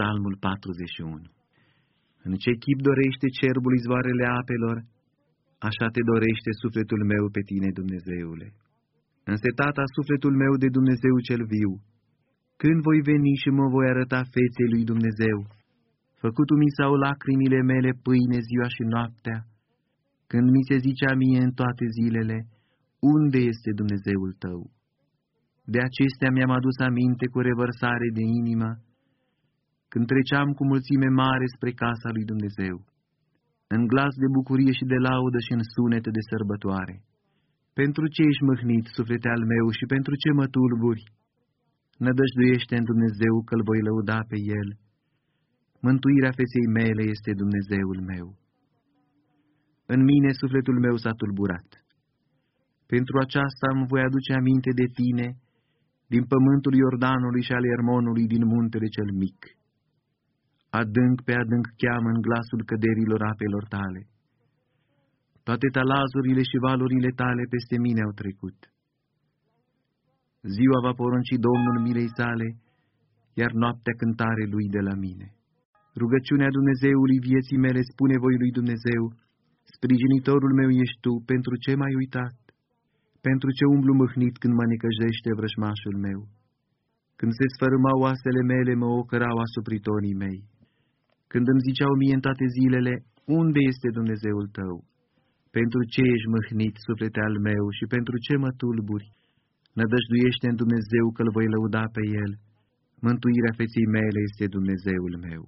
Psalmul 41 În ce chip dorește cerbul izvoarele apelor, așa te dorește sufletul meu pe tine, Dumnezeule. Însetata sufletul meu de Dumnezeu cel viu, când voi veni și mă voi arăta feței lui Dumnezeu, făcutul mi sau lacrimile mele pâine ziua și noaptea, când mi se zicea mie în toate zilele, unde este Dumnezeul tău? De acestea mi-am adus aminte cu revărsare de inimă, când treceam cu mulțime mare spre casa lui Dumnezeu, în glas de bucurie și de laudă și în sunete de sărbătoare. Pentru ce ești mâhnit, suflete al meu, și pentru ce mă tulburi? Nădăjduiește în Dumnezeu că-L voi lăuda pe El. Mântuirea feței mele este Dumnezeul meu. În mine sufletul meu s-a tulburat. Pentru aceasta îmi voi aduce aminte de tine, din pământul Iordanului și al Ermonului, din muntele cel mic. Adânc pe adânc cheamă în glasul căderilor apelor tale. Toate talazurile și valurile tale peste mine au trecut. Ziua va porunci Domnul milei sale, iar noaptea cântare lui de la mine. Rugăciunea Dumnezeului vieții mele spune voi lui Dumnezeu, sprijinitorul meu ești tu, pentru ce m-ai uitat? Pentru ce umblu mâhnit când mă necăjește vrășmașul meu? Când se sfărâmau oasele mele, mă ocărau asupritorii mei. Când îmi ziceau mie în toate zilele, unde este Dumnezeul tău? Pentru ce ești mâhnit, suflete al meu, și pentru ce mă tulburi? Nădăjduiește în Dumnezeu că-L voi lăuda pe El. Mântuirea feței mele este Dumnezeul meu.